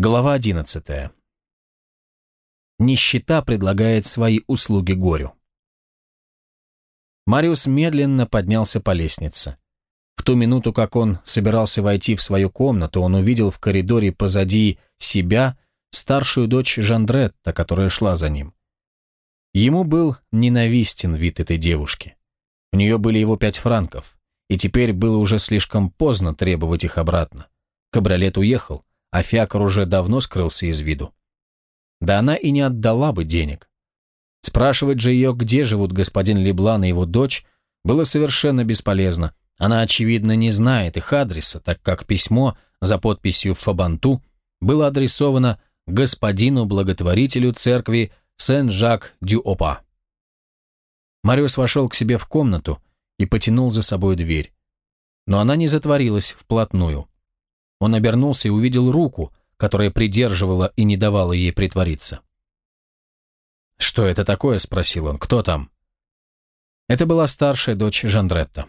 Глава 11. Нищета предлагает свои услуги горю. Мариус медленно поднялся по лестнице. В ту минуту, как он собирался войти в свою комнату, он увидел в коридоре позади себя старшую дочь Жандретта, которая шла за ним. Ему был ненавистен вид этой девушки. У нее были его пять франков, и теперь было уже слишком поздно требовать их обратно. Кабриолет уехал, а фиакр уже давно скрылся из виду. Да она и не отдала бы денег. Спрашивать же ее, где живут господин Леблан и его дочь, было совершенно бесполезно. Она, очевидно, не знает их адреса, так как письмо за подписью Фабанту было адресовано господину благотворителю церкви Сен-Жак-Дю-Опа. Мариус вошел к себе в комнату и потянул за собой дверь. Но она не затворилась вплотную. Он обернулся и увидел руку, которая придерживала и не давала ей притвориться. «Что это такое?» — спросил он. «Кто там?» Это была старшая дочь Жандретта.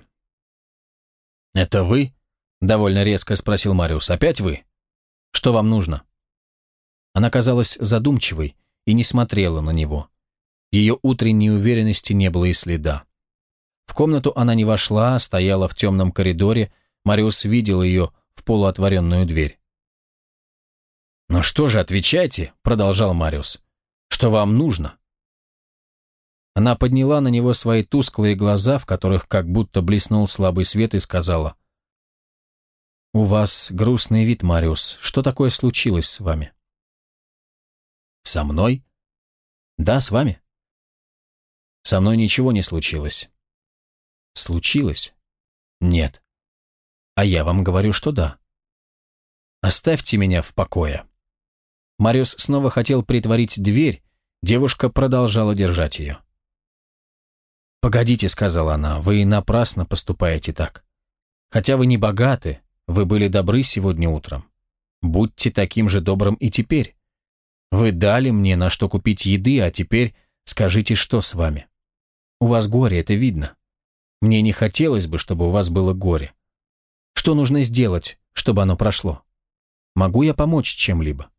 «Это вы?» — довольно резко спросил Мариус. «Опять вы? Что вам нужно?» Она казалась задумчивой и не смотрела на него. Ее утренней уверенности не было и следа. В комнату она не вошла, а стояла в темном коридоре. Мариус видел ее в полуотворенную дверь. «Ну что же, отвечайте», — продолжал Мариус. «Что вам нужно?» Она подняла на него свои тусклые глаза, в которых как будто блеснул слабый свет, и сказала. «У вас грустный вид, Мариус. Что такое случилось с вами?» «Со мной?» «Да, с вами». «Со мной ничего не случилось». «Случилось?» «Нет». А я вам говорю, что да. Оставьте меня в покое. Мариус снова хотел притворить дверь, девушка продолжала держать ее. «Погодите», — сказала она, — «вы напрасно поступаете так. Хотя вы не богаты, вы были добры сегодня утром. Будьте таким же добрым и теперь. Вы дали мне на что купить еды, а теперь скажите, что с вами. У вас горе, это видно. Мне не хотелось бы, чтобы у вас было горе. Что нужно сделать, чтобы оно прошло? Могу я помочь чем-либо?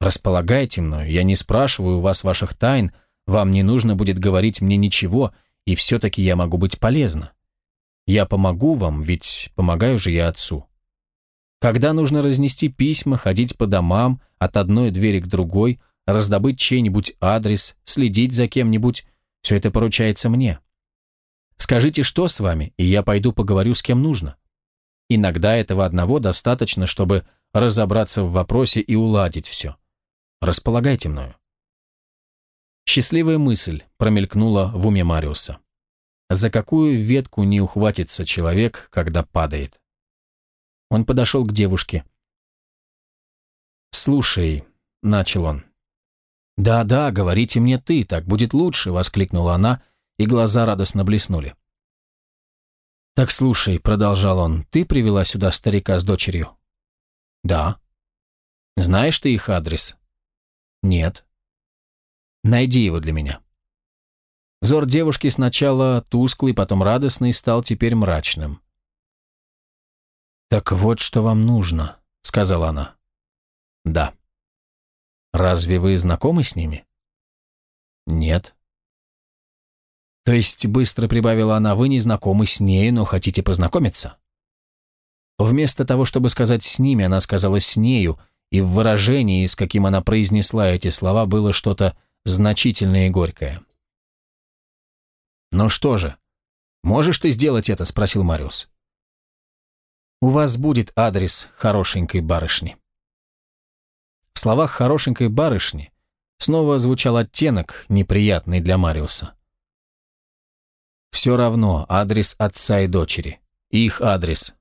Располагайте мною, я не спрашиваю у вас ваших тайн, вам не нужно будет говорить мне ничего, и все-таки я могу быть полезна. Я помогу вам, ведь помогаю же я отцу. Когда нужно разнести письма, ходить по домам, от одной двери к другой, раздобыть чей-нибудь адрес, следить за кем-нибудь, все это поручается мне. Скажите, что с вами, и я пойду поговорю с кем нужно. Иногда этого одного достаточно, чтобы разобраться в вопросе и уладить все. Располагайте мною. Счастливая мысль промелькнула в уме Мариуса. За какую ветку не ухватится человек, когда падает? Он подошел к девушке. «Слушай», — начал он. «Да-да, говорите мне ты, так будет лучше», — воскликнула она, и глаза радостно блеснули. «Так слушай», — продолжал он, — «ты привела сюда старика с дочерью?» «Да». «Знаешь ты их адрес?» «Нет». «Найди его для меня». Взор девушки сначала тусклый, потом радостный, стал теперь мрачным. «Так вот, что вам нужно», — сказала она. «Да». «Разве вы знакомы с ними?» «Нет». То есть, быстро прибавила она, вы не знакомы с ней, но хотите познакомиться? Вместо того, чтобы сказать «с ними», она сказала «с нею», и в выражении, с каким она произнесла эти слова, было что-то значительное и горькое. «Ну что же, можешь ты сделать это?» – спросил Мариус. «У вас будет адрес хорошенькой барышни». В словах «хорошенькой барышни» снова звучал оттенок, неприятный для Мариуса. Все равно адрес отца и дочери. Их адрес.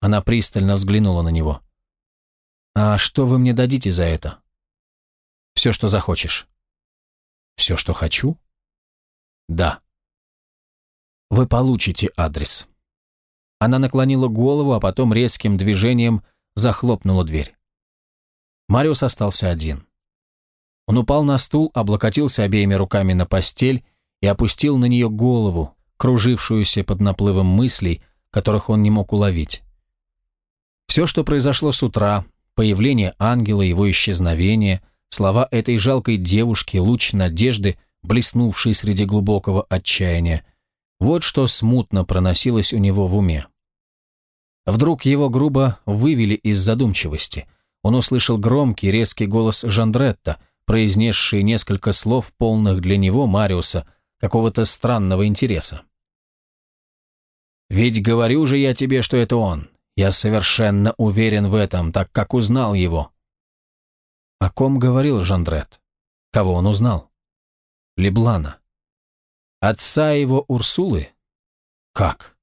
Она пристально взглянула на него. «А что вы мне дадите за это?» «Все, что захочешь». «Все, что хочу?» «Да». «Вы получите адрес». Она наклонила голову, а потом резким движением захлопнула дверь. Мариус остался один. Он упал на стул, облокотился обеими руками на постель и опустил на нее голову, кружившуюся под наплывом мыслей, которых он не мог уловить. Все, что произошло с утра, появление ангела, его исчезновение, слова этой жалкой девушки, луч надежды, блеснувший среди глубокого отчаяния. Вот что смутно проносилось у него в уме. Вдруг его грубо вывели из задумчивости. Он услышал громкий, резкий голос Жандретта, произнесший несколько слов, полных для него, Мариуса, какого-то странного интереса. «Ведь говорю же я тебе, что это он. Я совершенно уверен в этом, так как узнал его». О ком говорил Жандрет? Кого он узнал? Леблана. Отца его Урсулы? Как?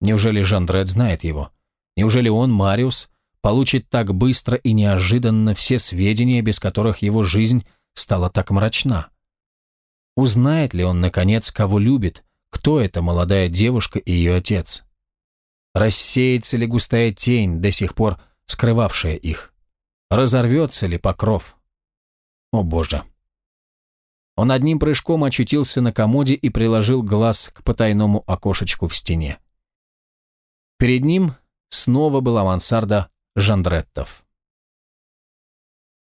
Неужели Жандрет знает его? Неужели он, Мариус, получит так быстро и неожиданно все сведения, без которых его жизнь стала так мрачна? Узнает ли он, наконец, кого любит, кто эта молодая девушка и ее отец? Рассеется ли густая тень, до сих пор скрывавшая их? Разорвется ли покров? О боже! Он одним прыжком очутился на комоде и приложил глаз к потайному окошечку в стене. Перед ним снова была мансарда Жандреттов.